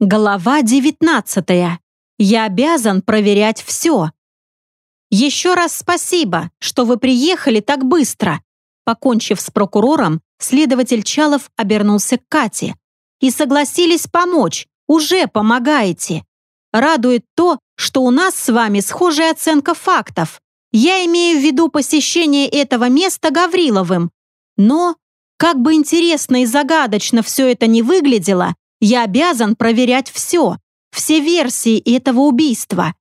Глава 19. Я обязан проверять все. Еще раз спасибо, что вы приехали так быстро. Покончив с прокурором, следователь Чалов обернулся к Кате. И согласились помочь, уже помогаете. Радует то, что у нас с вами схожая оценка фактов. Я имею в виду посещение этого места Гавриловым. Но, как бы интересно и загадочно все это не выглядело, я обязан проверять все, все версии этого убийства».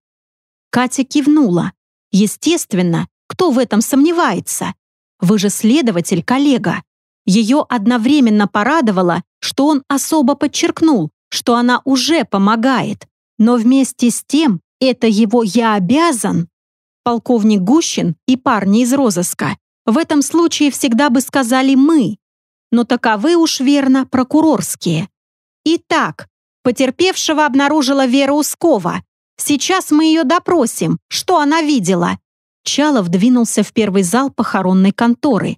Катя кивнула. «Естественно, кто в этом сомневается? Вы же следователь, коллега». Ее одновременно порадовало, что он особо подчеркнул, что она уже помогает, но вместе с тем это его «я обязан». Полковник Гущин и парни из розыска в этом случае всегда бы сказали «мы», но таковы уж верно прокурорские. Итак, потерпевшего обнаружила Вера Ускова. Сейчас мы ее допросим. Что она видела?» Чалов двинулся в первый зал похоронной конторы.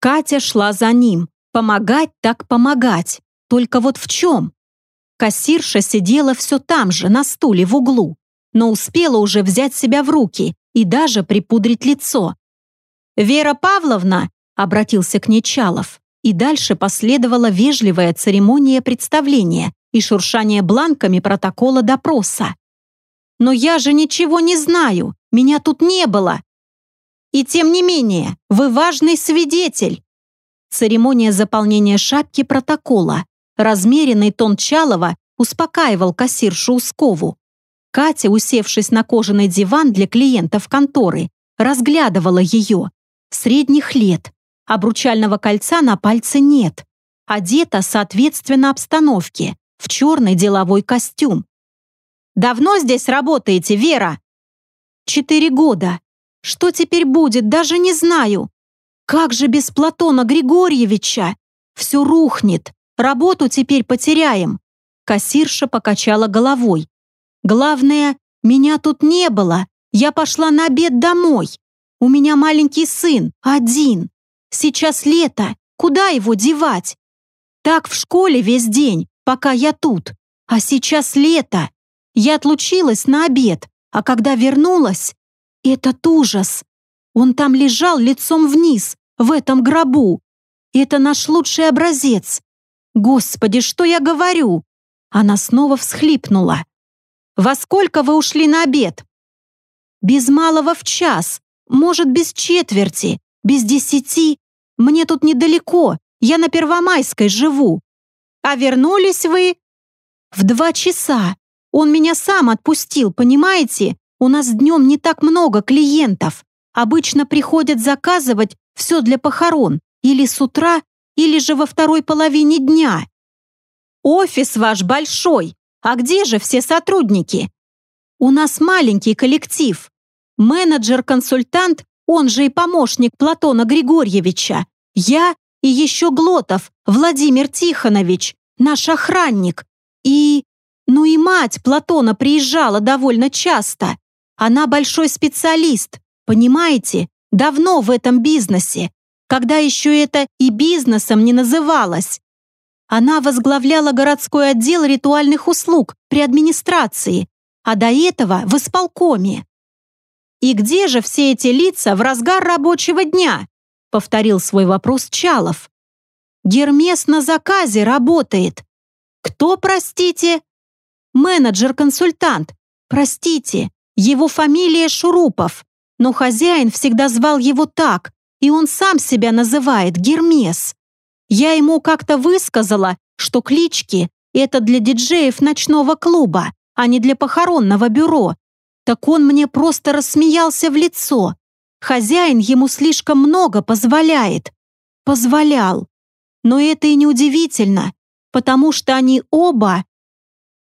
Катя шла за ним. Помогать так помогать. Только вот в чем? Кассирша сидела все там же, на стуле в углу, но успела уже взять себя в руки и даже припудрить лицо. «Вера Павловна!» — обратился к ней Чалов и дальше последовала вежливая церемония представления и шуршание бланками протокола допроса. «Но я же ничего не знаю, меня тут не было!» «И тем не менее, вы важный свидетель!» Церемония заполнения шапки протокола. Размеренный тон Чалова успокаивал кассиршу Ускову. Катя, усевшись на кожаный диван для клиентов конторы, разглядывала ее. Средних лет, Обручального кольца на пальце нет. Одета соответственно обстановке, в черный деловой костюм. «Давно здесь работаете, Вера?» «Четыре года. Что теперь будет, даже не знаю. Как же без Платона Григорьевича? Все рухнет. Работу теперь потеряем». Кассирша покачала головой. «Главное, меня тут не было. Я пошла на обед домой. У меня маленький сын, один. Сейчас лето, куда его девать? Так в школе весь день, пока я тут. А сейчас лето. Я отлучилась на обед, а когда вернулась, этот ужас. Он там лежал лицом вниз, в этом гробу. Это наш лучший образец. Господи, что я говорю? Она снова всхлипнула. «Во сколько вы ушли на обед?» «Без малого в час, может, без четверти без десяти. Мне тут недалеко, я на Первомайской живу. А вернулись вы? В два часа. Он меня сам отпустил, понимаете? У нас днем не так много клиентов. Обычно приходят заказывать все для похорон. Или с утра, или же во второй половине дня. Офис ваш большой. А где же все сотрудники? У нас маленький коллектив. Менеджер-консультант он же и помощник Платона Григорьевича. Я и еще Глотов, Владимир Тихонович, наш охранник. И... Ну и мать Платона приезжала довольно часто. Она большой специалист, понимаете? Давно в этом бизнесе, когда еще это и бизнесом не называлось. Она возглавляла городской отдел ритуальных услуг при администрации, а до этого в исполкоме. «И где же все эти лица в разгар рабочего дня?» — повторил свой вопрос Чалов. «Гермес на заказе работает. Кто, простите?» «Менеджер-консультант. Простите, его фамилия Шурупов, но хозяин всегда звал его так, и он сам себя называет Гермес. Я ему как-то высказала, что клички — это для диджеев ночного клуба, а не для похоронного бюро, так он мне просто рассмеялся в лицо. Хозяин ему слишком много позволяет. Позволял. Но это и не удивительно, потому что они оба...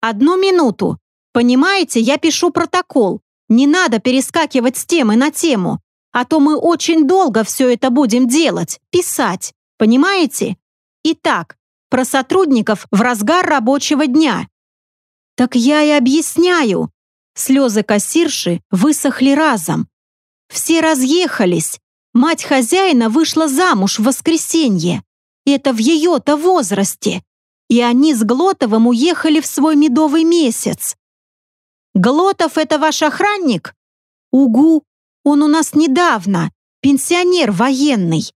Одну минуту. Понимаете, я пишу протокол. Не надо перескакивать с темы на тему, а то мы очень долго все это будем делать, писать. Понимаете? Итак, про сотрудников в разгар рабочего дня. Так я и объясняю, Слезы кассирши высохли разом. Все разъехались. Мать хозяина вышла замуж в воскресенье. Это в ее-то возрасте. и они с Глотовым уехали в свой медовый месяц. Глотов — это ваш охранник? Угу, он у нас недавно, пенсионер военный.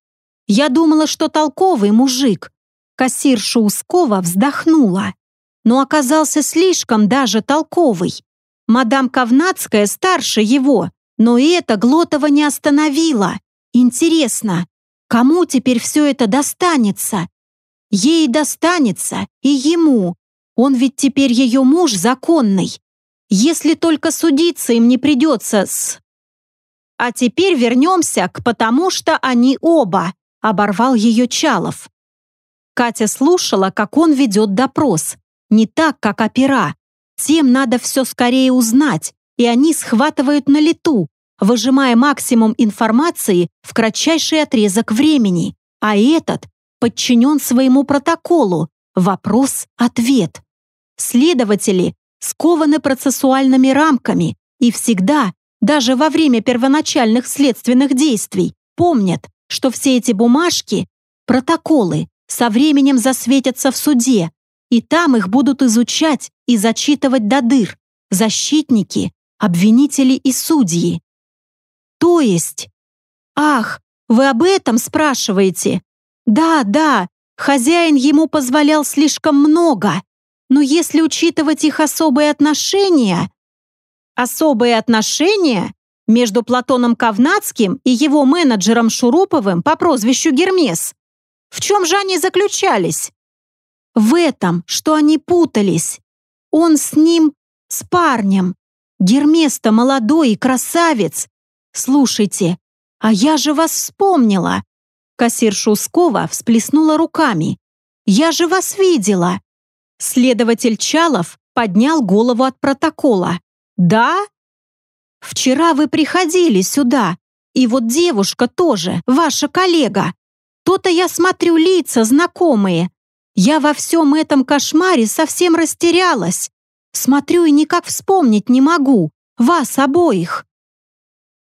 Я думала, что толковый мужик. Кассирша Ускова вздохнула, но оказался слишком даже толковый. Мадам Ковнацкая старше его, но и это Глотова не остановила. Интересно, кому теперь все это достанется? Ей достанется и ему. Он ведь теперь ее муж законный. Если только судиться им не придется с... А теперь вернемся к «потому что они оба», оборвал ее Чалов. Катя слушала, как он ведет допрос. Не так, как опера. Тем надо все скорее узнать, и они схватывают на лету, выжимая максимум информации в кратчайший отрезок времени. А этот подчинен своему протоколу. Вопрос-ответ. Следователи скованы процессуальными рамками и всегда, даже во время первоначальных следственных действий, помнят, что все эти бумажки, протоколы, со временем засветятся в суде, и там их будут изучать и зачитывать до дыр защитники, обвинители и судьи. То есть... Ах, вы об этом спрашиваете? Да, да, хозяин ему позволял слишком много, но если учитывать их особые отношения... Особые отношения между Платоном Кавнацким и его менеджером Шуруповым по прозвищу Гермес. В чем же они заключались? В этом, что они путались. Он с ним, с парнем. Гермес-то молодой и красавец. Слушайте, а я же вас вспомнила. Кассирша Ускова всплеснула руками. «Я же вас видела!» Следователь Чалов поднял голову от протокола. «Да?» «Вчера вы приходили сюда, и вот девушка тоже, ваша коллега. То-то я смотрю лица знакомые. Я во всем этом кошмаре совсем растерялась. Смотрю и никак вспомнить не могу. Вас обоих».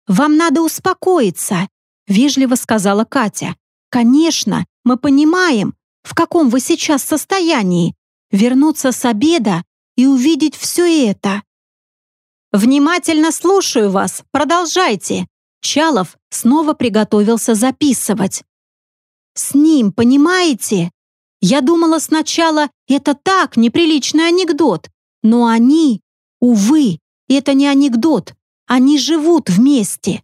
«Вам надо успокоиться», — вежливо сказала Катя. Конечно, мы понимаем, в каком вы сейчас состоянии. Вернуться с обеда и увидеть все это. Внимательно слушаю вас. Продолжайте. Чалов снова приготовился записывать. С ним, понимаете? Я думала сначала, это так, неприличный анекдот. Но они, увы, это не анекдот. Они живут вместе.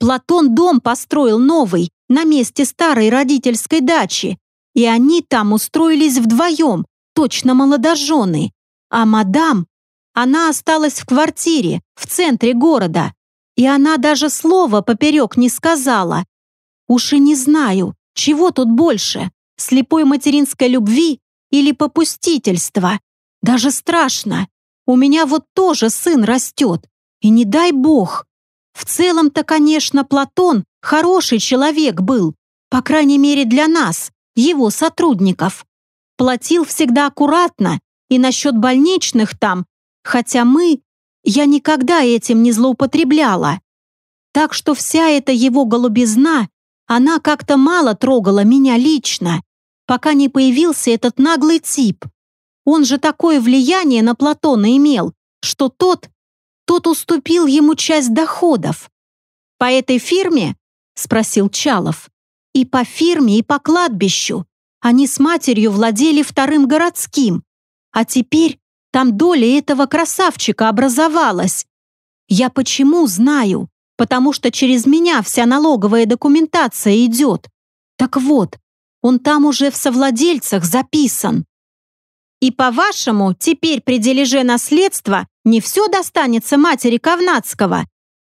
Платон дом построил новый, на месте старой родительской дачи, и они там устроились вдвоем, точно молодожены. А мадам, она осталась в квартире в центре города, и она даже слова поперек не сказала. Уж и не знаю, чего тут больше, слепой материнской любви или попустительства. Даже страшно. У меня вот тоже сын растет, и не дай бог. В целом-то, конечно, Платон Хороший человек был, по крайней мере для нас, его сотрудников. Платил всегда аккуратно и насчет больничных там, хотя мы, я никогда этим не злоупотребляла. Так что вся эта его голубизна, она как-то мало трогала меня лично, пока не появился этот наглый тип. Он же такое влияние на Платона имел, что тот, тот уступил ему часть доходов. По этой фирме спросил Чалов. И по фирме, и по кладбищу. Они с матерью владели вторым городским. А теперь там доля этого красавчика образовалась. Я почему знаю? Потому что через меня вся налоговая документация идет. Так вот, он там уже в совладельцах записан. И по-вашему, теперь при дележе наследства не все достанется матери Ковнацкого?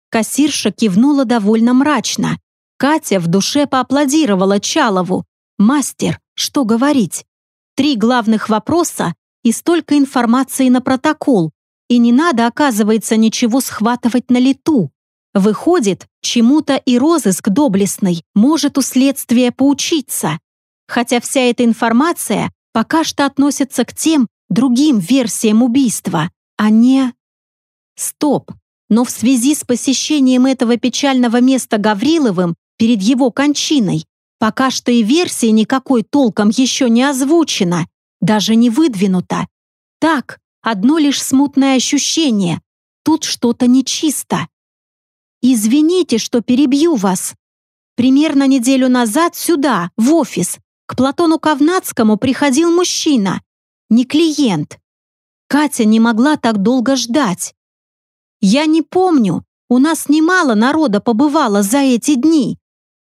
Кассирша кивнула довольно мрачно. Катя в душе поаплодировала Чалову. «Мастер, что говорить? Три главных вопроса и столько информации на протокол. И не надо, оказывается, ничего схватывать на лету. Выходит, чему-то и розыск доблестный может у следствия поучиться. Хотя вся эта информация пока что относится к тем другим версиям убийства, а не... Стоп! Но в связи с посещением этого печального места Гавриловым перед его кончиной. Пока что и версии никакой толком еще не озвучена. даже не выдвинуто. Так, одно лишь смутное ощущение. Тут что-то нечисто. Извините, что перебью вас. Примерно неделю назад сюда, в офис, к Платону Ковнацкому приходил мужчина, не клиент. Катя не могла так долго ждать. Я не помню, у нас немало народа побывало за эти дни.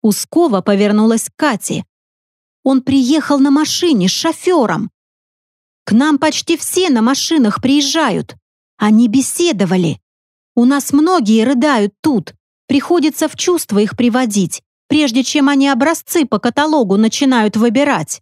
Ускова повернулась к Кате. Он приехал на машине с шофером. К нам почти все на машинах приезжают. Они беседовали. У нас многие рыдают тут. Приходится в чувство их приводить, прежде чем они образцы по каталогу начинают выбирать.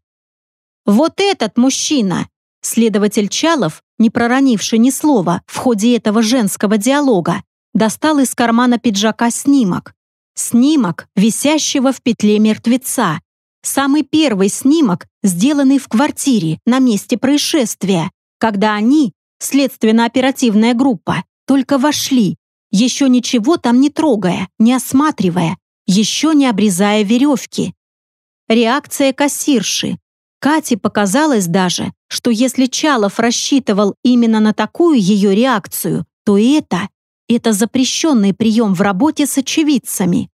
Вот этот мужчина, следователь Чалов, не проронивший ни слова в ходе этого женского диалога, достал из кармана пиджака снимок. Снимок, висящего в петле мертвеца. Самый первый снимок, сделанный в квартире на месте происшествия, когда они, следственно-оперативная группа, только вошли, еще ничего там не трогая, не осматривая, еще не обрезая веревки. Реакция кассирши. Кате показалось даже, что если Чалов рассчитывал именно на такую ее реакцию, то это это запрещенный прием в работе с очевидцами.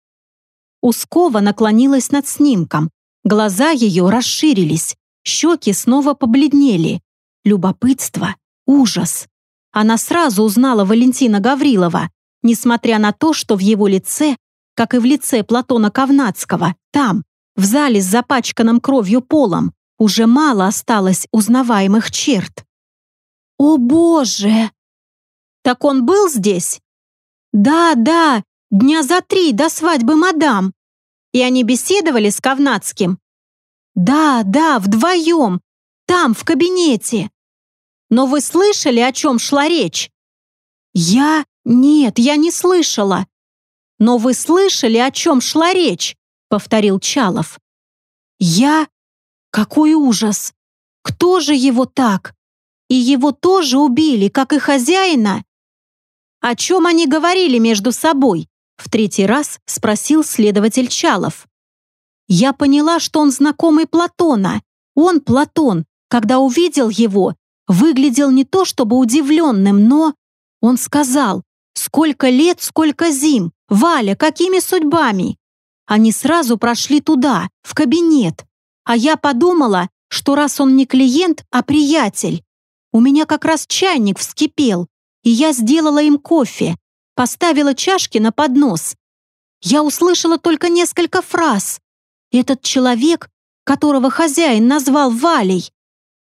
Ускова наклонилась над снимком. Глаза ее расширились, щеки снова побледнели. Любопытство, ужас. Она сразу узнала Валентина Гаврилова, несмотря на то, что в его лице, как и в лице Платона Ковнацкого, там, в зале с запачканным кровью полом, уже мало осталось узнаваемых черт. «О, Боже!» «Так он был здесь?» «Да, да, дня за три до свадьбы мадам». «И они беседовали с Ковнацким?» «Да, да, вдвоем, там, в кабинете». «Но вы слышали, о чем шла речь?» «Я? Нет, я не слышала». «Но вы слышали, о чем шла речь?» — повторил Чалов. «Я? Какой ужас! Кто же его так? И его тоже убили, как и хозяина?» О чем они говорили между собой? В третий раз спросил следователь Чалов. Я поняла, что он знакомый Платона. Он, Платон, когда увидел его, выглядел не то чтобы удивленным, но... Он сказал, сколько лет, сколько зим, Валя, какими судьбами? Они сразу прошли туда, в кабинет. А я подумала, что раз он не клиент, а приятель. У меня как раз чайник вскипел, и я сделала им кофе, поставила чашки на поднос. Я услышала только несколько фраз. Этот человек, которого хозяин назвал Валей,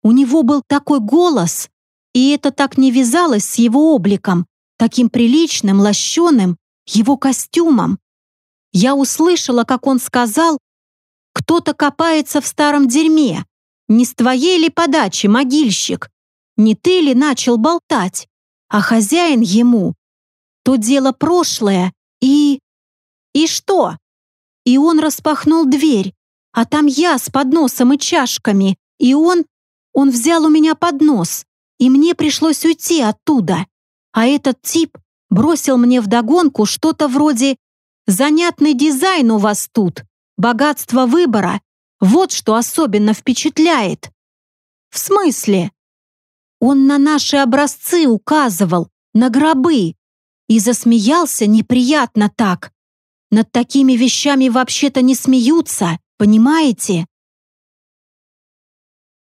у него был такой голос, и это так не вязалось с его обликом, таким приличным, лощеным, его костюмом. Я услышала, как он сказал, «Кто-то копается в старом дерьме. Не с твоей ли подачи, могильщик? Не ты ли начал болтать?» а хозяин ему. То дело прошлое и... И что? И он распахнул дверь, а там я с подносом и чашками, и он... Он взял у меня поднос, и мне пришлось уйти оттуда. А этот тип бросил мне вдогонку что-то вроде «Занятный дизайн у вас тут, богатство выбора, вот что особенно впечатляет». «В смысле?» Он на наши образцы указывал, на гробы. И засмеялся неприятно так. Над такими вещами вообще-то не смеются, понимаете?